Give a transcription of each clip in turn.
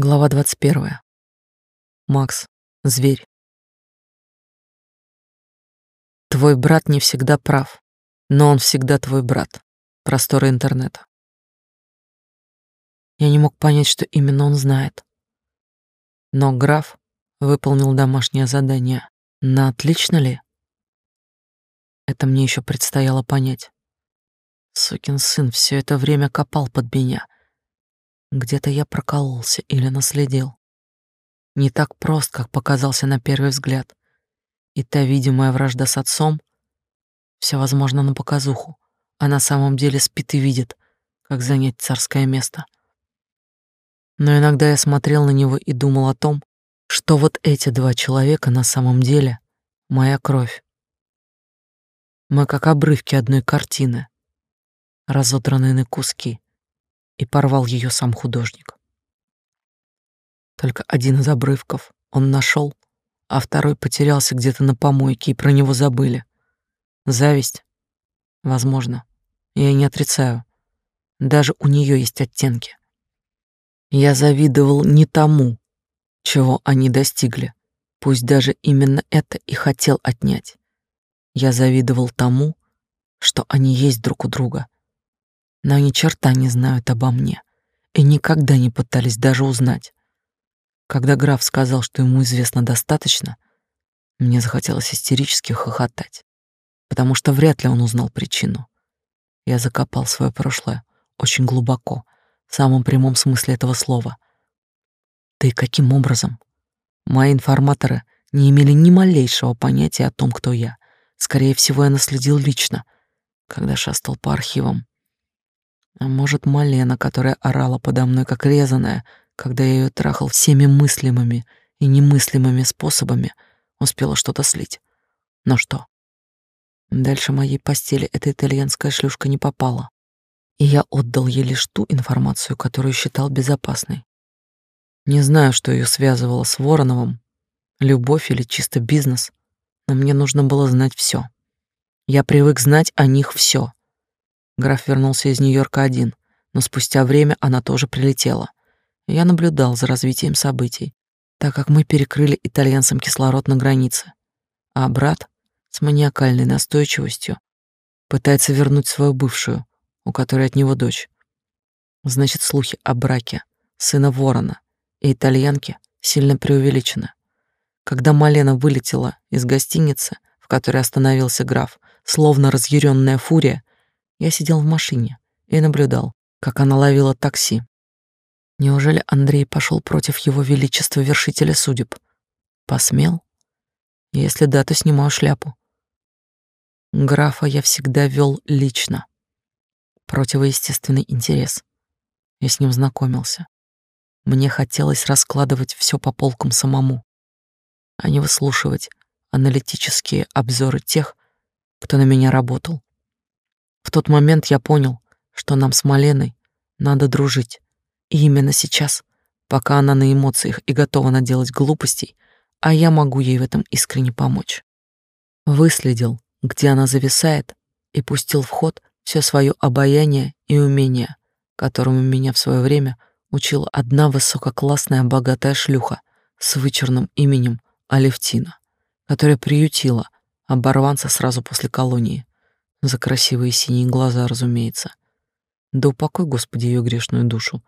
Глава 21. Макс, зверь. Твой брат не всегда прав, но он всегда твой брат. Просторы интернета. Я не мог понять, что именно он знает. Но граф выполнил домашнее задание. На отлично ли? Это мне еще предстояло понять. Сукин сын все это время копал под меня — где-то я прокололся или наследил. Не так прост, как показался на первый взгляд. И та видимая вражда с отцом — все возможно на показуху, а на самом деле спит и видит, как занять царское место. Но иногда я смотрел на него и думал о том, что вот эти два человека на самом деле — моя кровь. Мы как обрывки одной картины, разодранные на куски и порвал ее сам художник. Только один из обрывков он нашел, а второй потерялся где-то на помойке, и про него забыли. Зависть? Возможно. Я не отрицаю. Даже у нее есть оттенки. Я завидовал не тому, чего они достигли, пусть даже именно это и хотел отнять. Я завидовал тому, что они есть друг у друга — но ни черта не знают обо мне и никогда не пытались даже узнать. Когда граф сказал, что ему известно достаточно, мне захотелось истерически хохотать, потому что вряд ли он узнал причину. Я закопал свое прошлое очень глубоко, в самом прямом смысле этого слова. Да и каким образом? Мои информаторы не имели ни малейшего понятия о том, кто я. Скорее всего, я наследил лично, когда шастал по архивам а может, Малена, которая орала подо мной как резаная, когда я ее трахал всеми мыслимыми и немыслимыми способами, успела что-то слить. Но что? Дальше моей постели эта итальянская шлюшка не попала, и я отдал ей лишь ту информацию, которую считал безопасной. Не знаю, что ее связывало с Вороновым, любовь или чисто бизнес, но мне нужно было знать все. Я привык знать о них все. Граф вернулся из Нью-Йорка один, но спустя время она тоже прилетела. Я наблюдал за развитием событий, так как мы перекрыли итальянцам кислород на границе. А брат с маниакальной настойчивостью пытается вернуть свою бывшую, у которой от него дочь. Значит, слухи о браке сына Ворона и итальянки сильно преувеличены. Когда Малена вылетела из гостиницы, в которой остановился граф, словно разъяренная фурия, я сидел в машине и наблюдал, как она ловила такси. Неужели Андрей пошел против его величества вершителя судеб? Посмел? Если да, то снимаю шляпу. Графа я всегда вел лично. Противоестественный интерес. Я с ним знакомился. Мне хотелось раскладывать все по полкам самому, а не выслушивать аналитические обзоры тех, кто на меня работал. В тот момент я понял, что нам с Маленой надо дружить. И именно сейчас, пока она на эмоциях и готова наделать глупостей, а я могу ей в этом искренне помочь. Выследил, где она зависает, и пустил в ход все свое обаяние и умение, которому меня в свое время учила одна высококлассная богатая шлюха с вычурным именем Алевтина, которая приютила оборванца сразу после колонии. За красивые синие глаза, разумеется. Да упокой, Господи, ее грешную душу,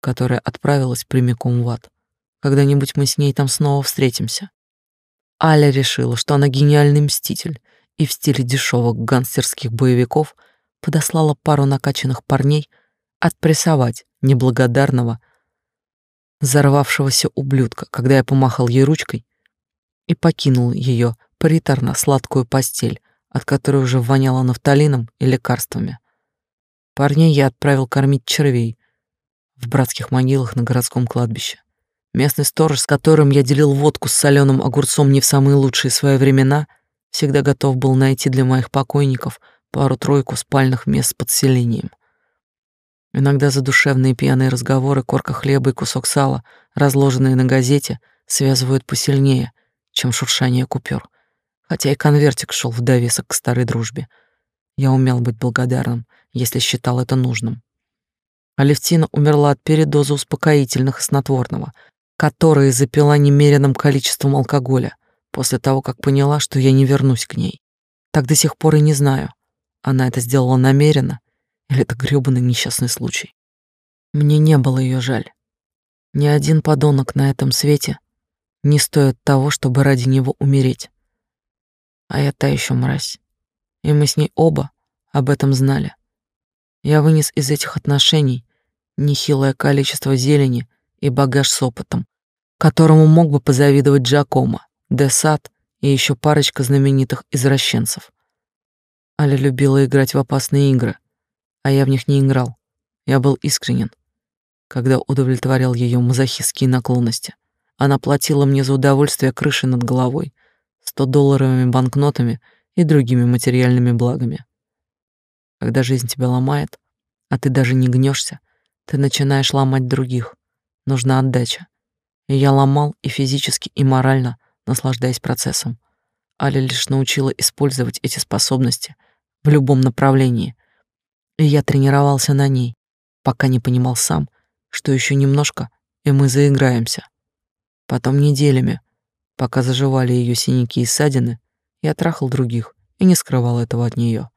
которая отправилась прямиком в ад. Когда-нибудь мы с ней там снова встретимся. Аля решила, что она гениальный мститель, и в стиле дешевых гангстерских боевиков подослала пару накачанных парней отпрессовать неблагодарного, взорвавшегося ублюдка, когда я помахал ей ручкой и покинул ее паритарно сладкую постель, от которой уже воняло нафталином и лекарствами. Парней я отправил кормить червей в братских могилах на городском кладбище. Местный сторож, с которым я делил водку с соленым огурцом не в самые лучшие свои времена, всегда готов был найти для моих покойников пару-тройку спальных мест с подселением. Иногда задушевные пьяные разговоры, корка хлеба и кусок сала, разложенные на газете, связывают посильнее, чем шуршание купюр хотя и конвертик шел в довесок к старой дружбе. Я умел быть благодарным, если считал это нужным. Алевтина умерла от передоза успокоительных и снотворного, которые запила немеренным количеством алкоголя после того, как поняла, что я не вернусь к ней. Так до сих пор и не знаю, она это сделала намеренно или это грёбаный несчастный случай. Мне не было ее жаль. Ни один подонок на этом свете не стоит того, чтобы ради него умереть. А я та еще мразь. И мы с ней оба об этом знали. Я вынес из этих отношений нехилое количество зелени и багаж с опытом, которому мог бы позавидовать Джакомо, Десад и еще парочка знаменитых извращенцев. Аля любила играть в опасные игры, а я в них не играл. Я был искренен, когда удовлетворял ее мазохистские наклонности. Она платила мне за удовольствие крыши над головой, сто долларовыми банкнотами и другими материальными благами. Когда жизнь тебя ломает, а ты даже не гнешься, ты начинаешь ломать других. Нужна отдача. И я ломал и физически, и морально, наслаждаясь процессом. Аля лишь научила использовать эти способности в любом направлении. И я тренировался на ней, пока не понимал сам, что еще немножко, и мы заиграемся. Потом неделями, пока заживали ее синяки и ссадины, я трахал других и не скрывал этого от нее.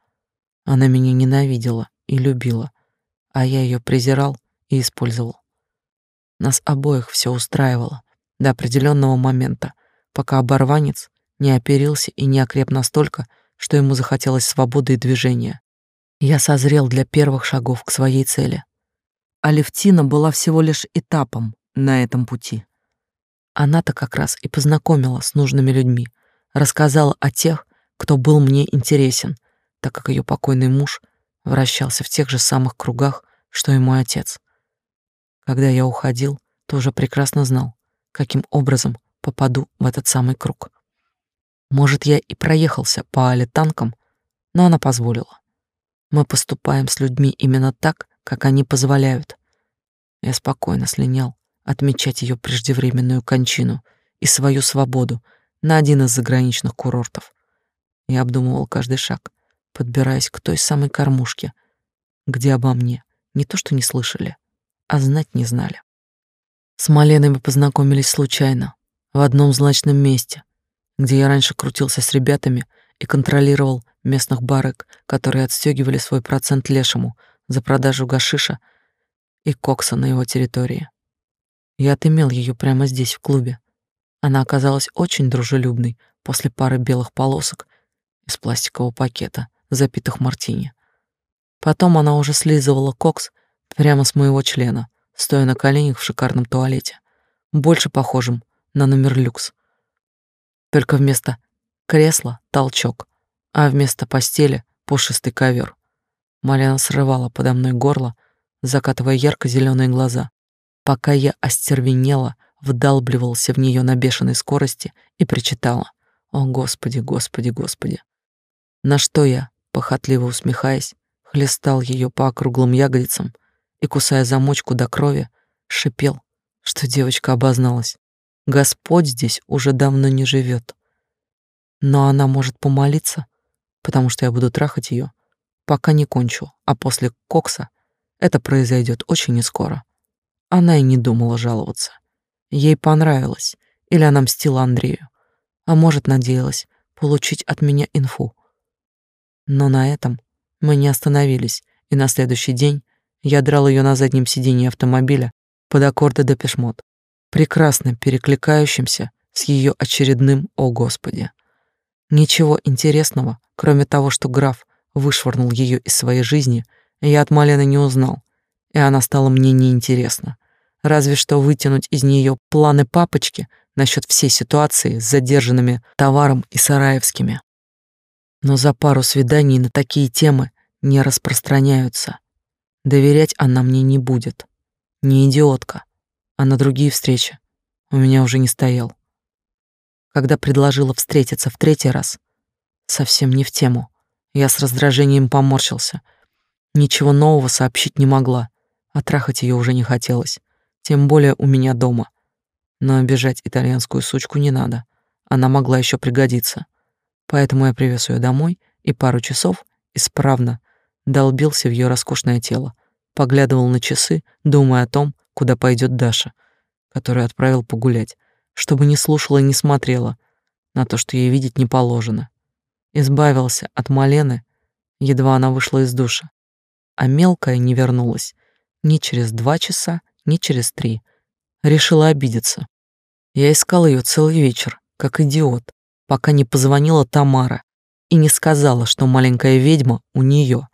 Она меня ненавидела и любила, а я ее презирал и использовал. Нас обоих все устраивало до определенного момента, пока оборванец не оперился и не окреп настолько, что ему захотелось свободы и движения. Я созрел для первых шагов к своей цели. Алевтина была всего лишь этапом на этом пути. Она-то как раз и познакомила с нужными людьми, рассказала о тех, кто был мне интересен, так как ее покойный муж вращался в тех же самых кругах, что и мой отец. Когда я уходил, то уже прекрасно знал, каким образом попаду в этот самый круг. Может, я и проехался по Але танкам, но она позволила. Мы поступаем с людьми именно так, как они позволяют. Я спокойно слинял отмечать ее преждевременную кончину и свою свободу на один из заграничных курортов. Я обдумывал каждый шаг, подбираясь к той самой кормушке, где обо мне не то что не слышали, а знать не знали. С Маленой мы познакомились случайно, в одном злачном месте, где я раньше крутился с ребятами и контролировал местных барыг, которые отстегивали свой процент лешему за продажу гашиша и кокса на его территории. Я отымел ее прямо здесь, в клубе. Она оказалась очень дружелюбной после пары белых полосок из пластикового пакета, запитых мартини. Потом она уже слизывала кокс прямо с моего члена, стоя на коленях в шикарном туалете, больше похожем на номер люкс. Только вместо кресла — толчок, а вместо постели — пушистый ковер. Маляна срывала подо мной горло, закатывая ярко зеленые глаза, пока я остервенела, вдалбливался в нее на бешеной скорости и причитала. «О, Господи, Господи, Господи!» На что я, похотливо усмехаясь, хлестал ее по округлым ягодицам и, кусая замочку до крови, шипел, что девочка обозналась. Господь здесь уже давно не живет. Но она может помолиться, потому что я буду трахать ее, пока не кончу, а после кокса это произойдет очень нескоро. Она и не думала жаловаться. Ей понравилось, или она мстила Андрею, а может, надеялась получить от меня инфу. Но на этом мы не остановились, и на следующий день я драл ее на заднем сиденье автомобиля под аккорды Депешмот, прекрасно перекликающимся с ее очередным «О Господи». Ничего интересного, кроме того, что граф вышвырнул ее из своей жизни, я от Малены не узнал, и она стала мне неинтересна. Разве что вытянуть из нее планы папочки насчет всей ситуации с задержанными товаром и сараевскими но за пару свиданий на такие темы не распространяются. Доверять она мне не будет. Не идиотка, а на другие встречи у меня уже не стоял. Когда предложила встретиться в третий раз, совсем не в тему. Я с раздражением поморщился. Ничего нового сообщить не могла, а трахать ее уже не хотелось, тем более у меня дома. Но обижать итальянскую сучку не надо. Она могла еще пригодиться. Поэтому я привез ее домой и пару часов исправно долбился в ее роскошное тело, поглядывал на часы, думая о том, куда пойдет Даша, которую отправил погулять, чтобы не слушала и не смотрела на то, что ей видеть не положено. Избавился от Малены, едва она вышла из душа, а мелкая не вернулась ни через два часа, ни через три. Решила обидеться. Я искал ее целый вечер, как идиот, пока не позвонила Тамара и не сказала, что маленькая ведьма у нее.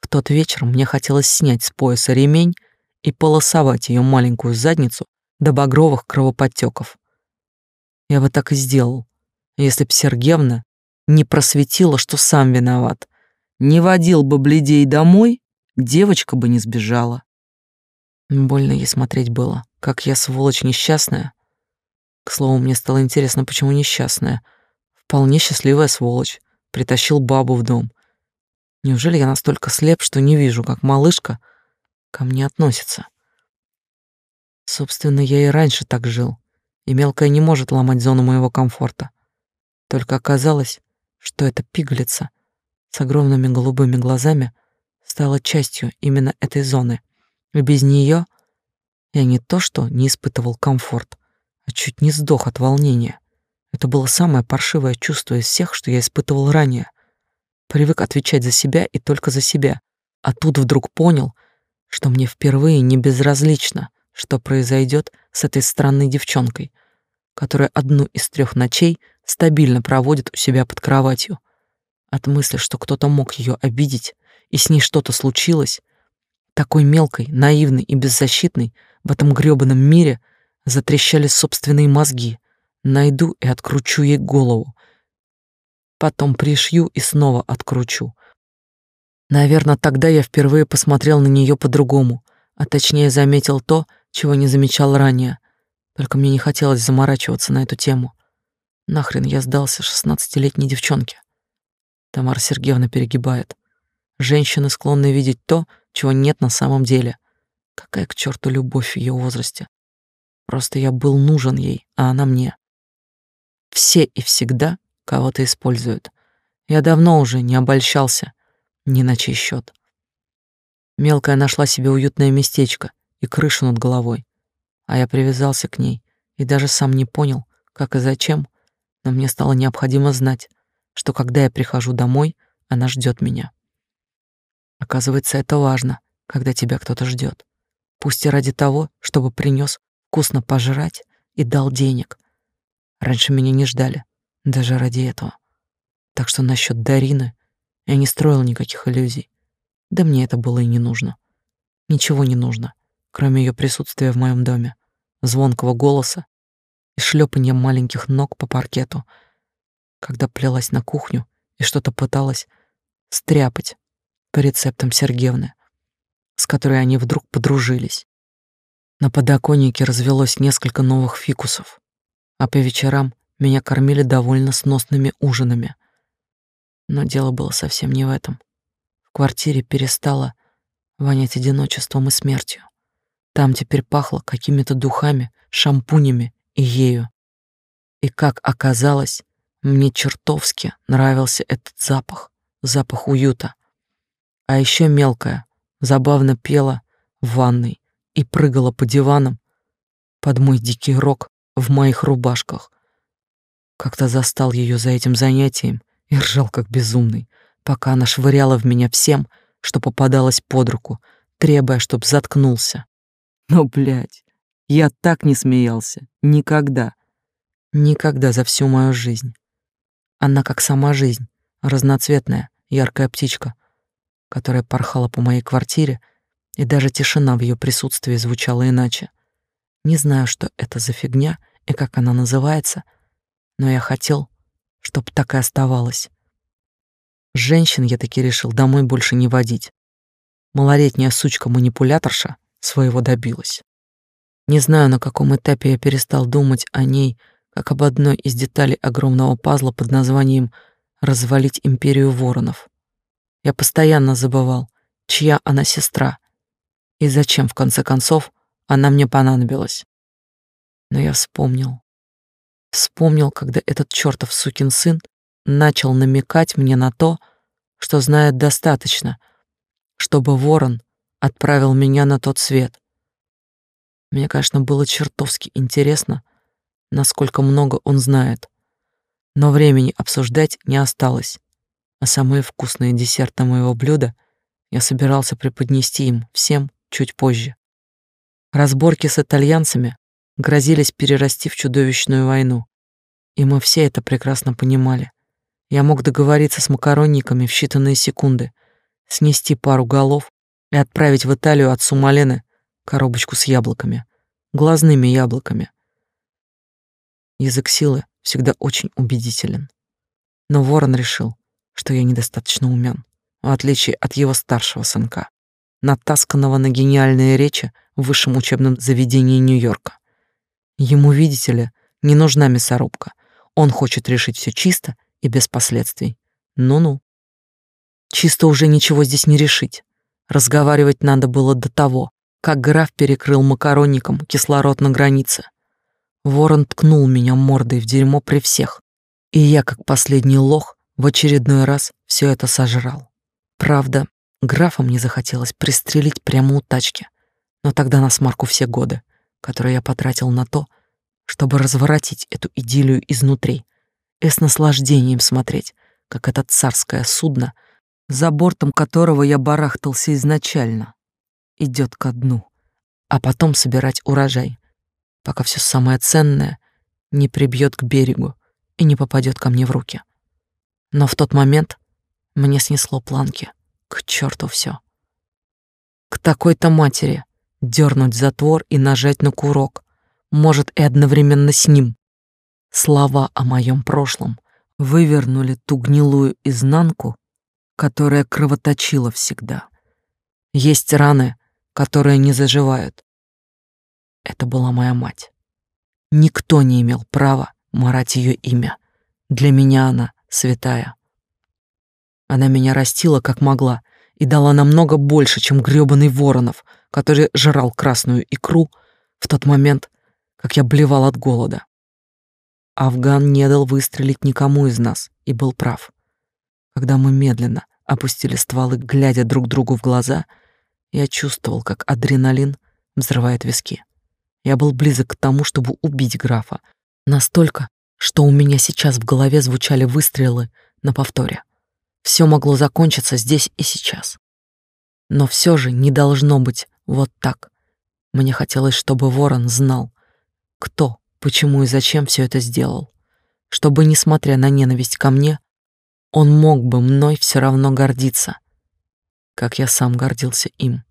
В тот вечер мне хотелось снять с пояса ремень и полосовать ее маленькую задницу до багровых кровоподтеков. Я бы так и сделал, если б Сергеевна не просветила, что сам виноват. Не водил бы бледей домой, девочка бы не сбежала. Больно ей смотреть было, как я, сволочь несчастная. К слову, мне стало интересно, почему несчастная. Вполне счастливая сволочь. Притащил бабу в дом. Неужели я настолько слеп, что не вижу, как малышка ко мне относится? Собственно, я и раньше так жил, и мелкая не может ломать зону моего комфорта. Только оказалось, что эта пигалица с огромными голубыми глазами стала частью именно этой зоны — и без нее я не то что не испытывал комфорт, а чуть не сдох от волнения. Это было самое паршивое чувство из всех, что я испытывал ранее. Привык отвечать за себя и только за себя, а тут вдруг понял, что мне впервые не безразлично, что произойдет с этой странной девчонкой, которая одну из трех ночей стабильно проводит у себя под кроватью. От мысли, что кто-то мог ее обидеть, и с ней что-то случилось, такой мелкой, наивной и беззащитной в этом грёбаном мире затрещали собственные мозги. Найду и откручу ей голову. Потом пришью и снова откручу. Наверное, тогда я впервые посмотрел на нее по-другому, а точнее заметил то, чего не замечал ранее. Только мне не хотелось заморачиваться на эту тему. Нахрен я сдался шестнадцатилетней девчонке. Тамара Сергеевна перегибает. Женщины склонны видеть то, чего нет на самом деле. Какая к черту любовь в ее возрасте? Просто я был нужен ей, а она мне. Все и всегда кого-то используют. Я давно уже не обольщался ни на чей счет. Мелкая нашла себе уютное местечко и крышу над головой, а я привязался к ней и даже сам не понял, как и зачем, но мне стало необходимо знать, что когда я прихожу домой, она ждет меня. Оказывается, это важно, когда тебя кто-то ждет. Пусть и ради того, чтобы принес вкусно пожрать и дал денег. Раньше меня не ждали, даже ради этого. Так что насчет Дарины я не строил никаких иллюзий. Да мне это было и не нужно. Ничего не нужно, кроме ее присутствия в моем доме, звонкого голоса и шлепанья маленьких ног по паркету, когда плелась на кухню и что-то пыталась стряпать по рецептам Сергеевны, с которой они вдруг подружились. На подоконнике развелось несколько новых фикусов, а по вечерам меня кормили довольно сносными ужинами. Но дело было совсем не в этом. В квартире перестало вонять одиночеством и смертью. Там теперь пахло какими-то духами, шампунями и ею. И как оказалось, мне чертовски нравился этот запах, запах уюта, а еще мелкая забавно пела в ванной и прыгала по диванам под мой дикий рок в моих рубашках. Как-то застал ее за этим занятием и ржал как безумный, пока она швыряла в меня всем, что попадалось под руку, требуя, чтоб заткнулся. Но, блядь, я так не смеялся. Никогда. Никогда за всю мою жизнь. Она как сама жизнь, разноцветная, яркая птичка, которая порхала по моей квартире, и даже тишина в ее присутствии звучала иначе. Не знаю, что это за фигня и как она называется, но я хотел, чтоб так и оставалось. Женщин я таки решил домой больше не водить. Малолетняя сучка-манипуляторша своего добилась. Не знаю, на каком этапе я перестал думать о ней, как об одной из деталей огромного пазла под названием «Развалить империю воронов». Я постоянно забывал, чья она сестра и зачем, в конце концов, она мне понадобилась. Но я вспомнил. Вспомнил, когда этот чертов сукин сын начал намекать мне на то, что знает достаточно, чтобы ворон отправил меня на тот свет. Мне, конечно, было чертовски интересно, насколько много он знает, но времени обсуждать не осталось, а самые вкусные десерты моего блюда я собирался преподнести им всем чуть позже. Разборки с итальянцами грозились перерасти в чудовищную войну, и мы все это прекрасно понимали. Я мог договориться с макаронниками в считанные секунды, снести пару голов и отправить в Италию отцу Малены коробочку с яблоками, глазными яблоками. Язык силы всегда очень убедителен. Но Ворон решил, что я недостаточно умен, в отличие от его старшего сынка, натасканного на гениальные речи в высшем учебном заведении Нью-Йорка. Ему, видите ли, не нужна мясорубка. Он хочет решить все чисто и без последствий. Ну-ну. Чисто уже ничего здесь не решить. Разговаривать надо было до того, как граф перекрыл макаронником кислород на границе. Ворон ткнул меня мордой в дерьмо при всех, и я, как последний лох, в очередной раз все это сожрал. Правда, графа мне захотелось пристрелить прямо у тачки, но тогда на смарку все годы, которые я потратил на то, чтобы разворотить эту идиллию изнутри и с наслаждением смотреть, как это царское судно, за бортом которого я барахтался изначально, идет ко дну, а потом собирать урожай, пока все самое ценное не прибьет к берегу и не попадет ко мне в руки. Но в тот момент мне снесло планки. К черту все. К такой-то матери дернуть затвор и нажать на курок, может и одновременно с ним. Слова о моем прошлом вывернули ту гнилую изнанку, которая кровоточила всегда. Есть раны, которые не заживают. Это была моя мать. Никто не имел права марать ее имя. Для меня она святая. Она меня растила как могла и дала намного больше, чем грёбаный Воронов, который жрал красную икру в тот момент, как я блевал от голода. Афган не дал выстрелить никому из нас и был прав. Когда мы медленно опустили стволы, глядя друг другу в глаза, я чувствовал, как адреналин взрывает виски. Я был близок к тому, чтобы убить графа, настолько, что у меня сейчас в голове звучали выстрелы на повторе. Все могло закончиться здесь и сейчас. Но все же не должно быть вот так. Мне хотелось, чтобы Ворон знал, кто, почему и зачем все это сделал. Чтобы, несмотря на ненависть ко мне, он мог бы мной все равно гордиться, как я сам гордился им.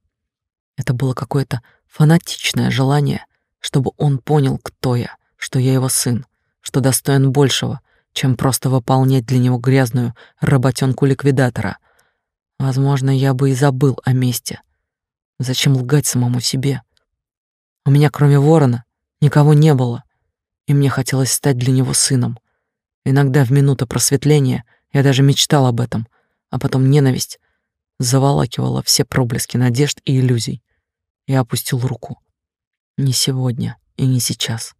Это было какое-то фанатичное желание, чтобы он понял, кто я, что я его сын, что достоин большего, чем просто выполнять для него грязную работенку ликвидатора. Возможно, я бы и забыл о месте. Зачем лгать самому себе? У меня, кроме ворона, никого не было, и мне хотелось стать для него сыном. Иногда в минуты просветления я даже мечтал об этом, а потом ненависть заволакивала все проблески надежд и иллюзий. Я опустил руку. Не сегодня и не сейчас.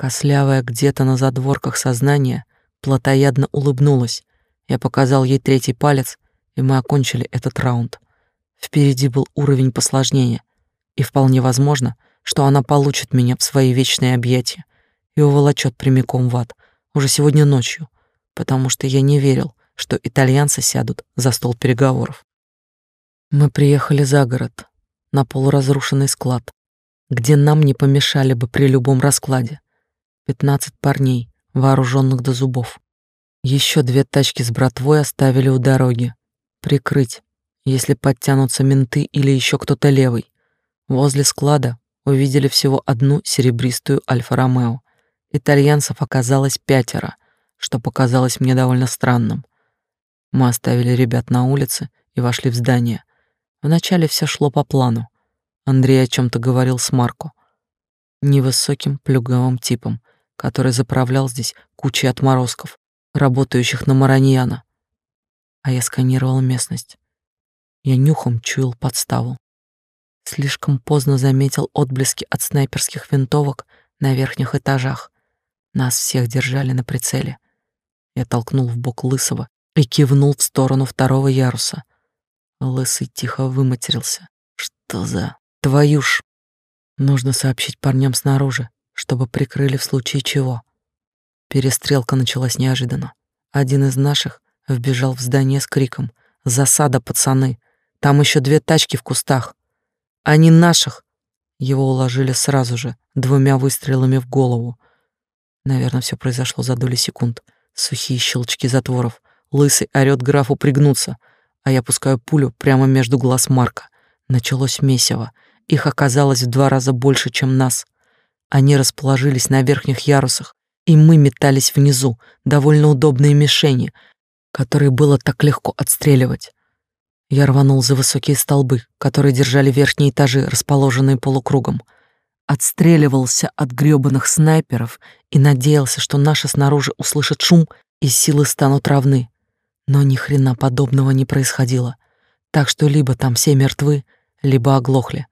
Кослявая где-то на задворках сознания плотоядно улыбнулась. Я показал ей третий палец, и мы окончили этот раунд. Впереди был уровень посложнее, и вполне возможно, что она получит меня в свои вечные объятия и уволочет прямиком в ад уже сегодня ночью, потому что я не верил, что итальянцы сядут за стол переговоров. Мы приехали за город, на полуразрушенный склад, где нам не помешали бы при любом раскладе. Пятнадцать парней, вооруженных до зубов. Еще две тачки с братвой оставили у дороги. Прикрыть, если подтянутся менты или еще кто-то левый. Возле склада увидели всего одну серебристую Альфа-Ромео. Итальянцев оказалось пятеро, что показалось мне довольно странным. Мы оставили ребят на улице и вошли в здание. Вначале все шло по плану. Андрей о чем то говорил с Марко, невысоким плюгавым типом, который заправлял здесь кучей отморозков, работающих на Мараньяна. А я сканировал местность. Я нюхом чуял подставу. Слишком поздно заметил отблески от снайперских винтовок на верхних этажах. Нас всех держали на прицеле. Я толкнул в бок Лысого и кивнул в сторону второго яруса. Лысый тихо выматерился Что за... Твою ж... Нужно сообщить парням снаружи, чтобы прикрыли в случае чего. Перестрелка началась неожиданно. Один из наших вбежал в здание с криком «Засада, пацаны! Там еще две тачки в кустах! Они наших!» Его уложили сразу же, двумя выстрелами в голову. Наверное, все произошло за доли секунд. Сухие щелчки затворов. Лысый орёт графу пригнуться, а я пускаю пулю прямо между глаз Марка. Началось месиво. Их оказалось в два раза больше, чем нас. Они расположились на верхних ярусах, и мы метались внизу, довольно удобные мишени, которые было так легко отстреливать. Я рванул за высокие столбы, которые держали верхние этажи, расположенные полукругом. Отстреливался от грёбаных снайперов и надеялся, что наши снаружи услышат шум и силы станут равны. Но ни хрена подобного не происходило. Так что либо там все мертвы, либо оглохли.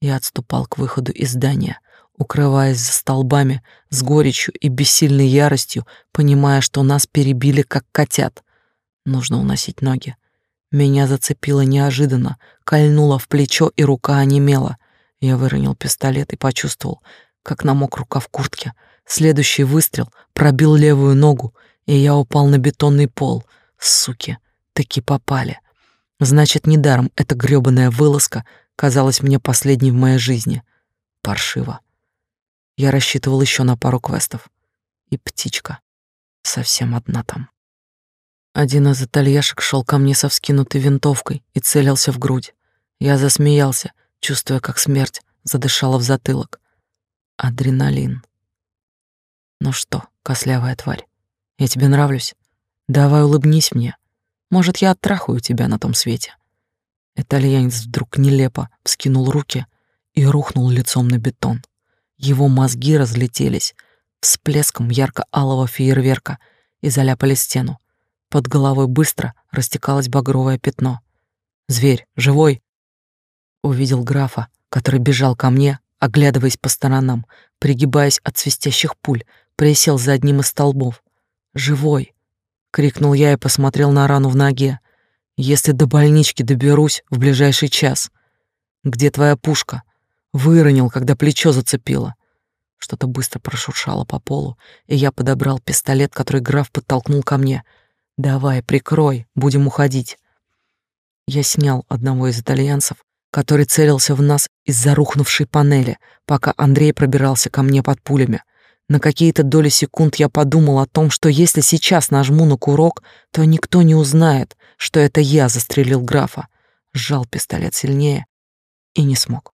Я отступал к выходу из здания, укрываясь за столбами с горечью и бессильной яростью, понимая, что нас перебили как котят. Нужно уносить ноги. Меня зацепило неожиданно, кольнуло в плечо, и рука онемела. Я выронил пистолет и почувствовал, как намок рука в куртке. Следующий выстрел пробил левую ногу, и я упал на бетонный пол. Суки, таки попали. Значит, недаром эта грёбаная вылазка казалась мне последней в моей жизни. Паршиво. Я рассчитывал еще на пару квестов. И птичка. Совсем одна там. Один из итальяшек шел ко мне со вскинутой винтовкой и целился в грудь. Я засмеялся, чувствуя, как смерть задышала в затылок. Адреналин. Ну что, кослявая тварь, я тебе нравлюсь? Давай улыбнись мне. Может, я оттрахаю тебя на том свете. Итальянец вдруг нелепо вскинул руки и рухнул лицом на бетон. Его мозги разлетелись всплеском ярко-алого фейерверка и заляпали стену. Под головой быстро растекалось багровое пятно. «Зверь, живой!» Увидел графа, который бежал ко мне, оглядываясь по сторонам, пригибаясь от свистящих пуль, присел за одним из столбов. «Живой!» крикнул я и посмотрел на рану в ноге. Если до больнички доберусь в ближайший час. Где твоя пушка? Выронил, когда плечо зацепило. Что-то быстро прошуршало по полу, и я подобрал пистолет, который граф подтолкнул ко мне. Давай, прикрой, будем уходить. Я снял одного из итальянцев, который целился в нас из-за рухнувшей панели, пока Андрей пробирался ко мне под пулями. На какие-то доли секунд я подумал о том, что если сейчас нажму на курок, то никто не узнает, что это я застрелил графа. Сжал пистолет сильнее и не смог.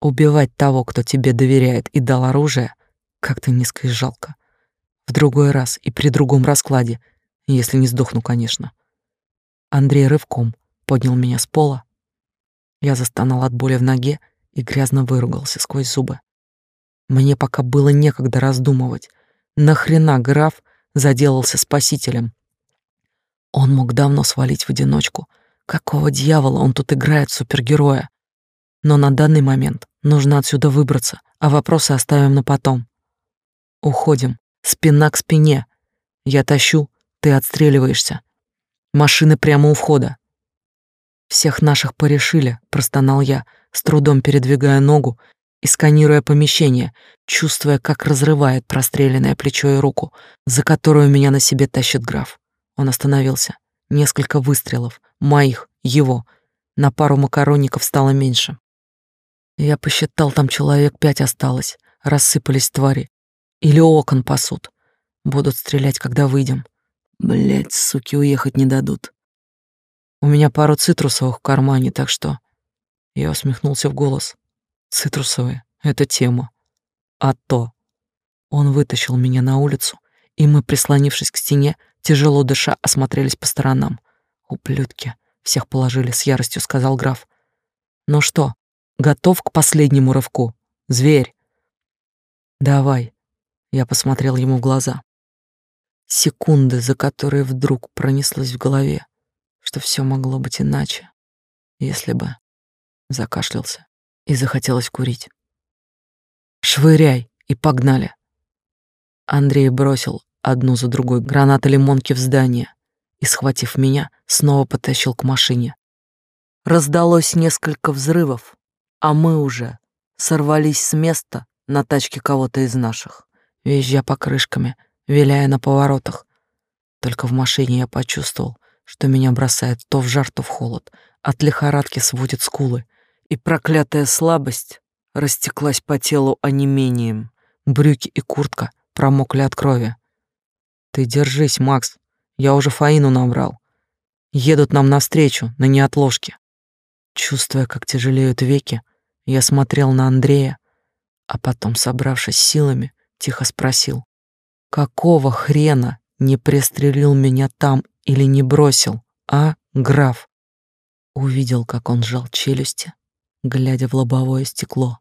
Убивать того, кто тебе доверяет и дал оружие, как-то низко и жалко. В другой раз и при другом раскладе, если не сдохну, конечно. Андрей рывком поднял меня с пола. Я застонал от боли в ноге и грязно выругался сквозь зубы. Мне пока было некогда раздумывать. Нахрена граф заделался спасителем? Он мог давно свалить в одиночку. Какого дьявола он тут играет супергероя? Но на данный момент нужно отсюда выбраться, а вопросы оставим на потом. Уходим, спина к спине. Я тащу, ты отстреливаешься. Машины прямо у входа. Всех наших порешили, простонал я, с трудом передвигая ногу и сканируя помещение, чувствуя, как разрывает простреленное плечо и руку, за которую меня на себе тащит граф. Он остановился. Несколько выстрелов, моих, его. На пару макаронников стало меньше. Я посчитал, там человек пять осталось. Рассыпались твари. Или окон пасут. Будут стрелять, когда выйдем. Блять, суки, уехать не дадут. У меня пару цитрусовых в кармане, так что... Я усмехнулся в голос. Цитрусовые — это тема. А то. Он вытащил меня на улицу, и мы, прислонившись к стене, тяжело дыша, осмотрелись по сторонам. «Ублюдки!» — всех положили с яростью, сказал граф. «Ну что, готов к последнему рывку? Зверь!» «Давай!» — я посмотрел ему в глаза. Секунды, за которые вдруг пронеслось в голове, что все могло быть иначе, если бы... Закашлялся и захотелось курить. «Швыряй!» и погнали. Андрей бросил одну за другой гранаты лимонки в здание и, схватив меня, снова потащил к машине. Раздалось несколько взрывов, а мы уже сорвались с места на тачке кого-то из наших, визжа покрышками, виляя на поворотах. Только в машине я почувствовал, что меня бросает то в жар, то в холод, от лихорадки сводит скулы, и проклятая слабость растеклась по телу онемением. Брюки и куртка промокли от крови. Ты держись, Макс, я уже Фаину набрал. Едут нам навстречу, на неотложке. Чувствуя, как тяжелеют веки, я смотрел на Андрея, а потом, собравшись силами, тихо спросил: "Какого хрена не пристрелил меня там или не бросил, а, граф?" Увидел, как он сжал челюсти, глядя в лобовое стекло,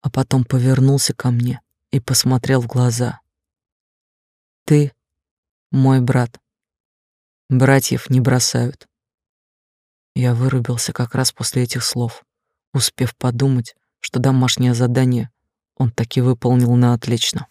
а потом повернулся ко мне и посмотрел в глаза. Ты мой брат. Братьев не бросают. Я вырубился как раз после этих слов, успев подумать, что домашнее задание он таки выполнил на отлично.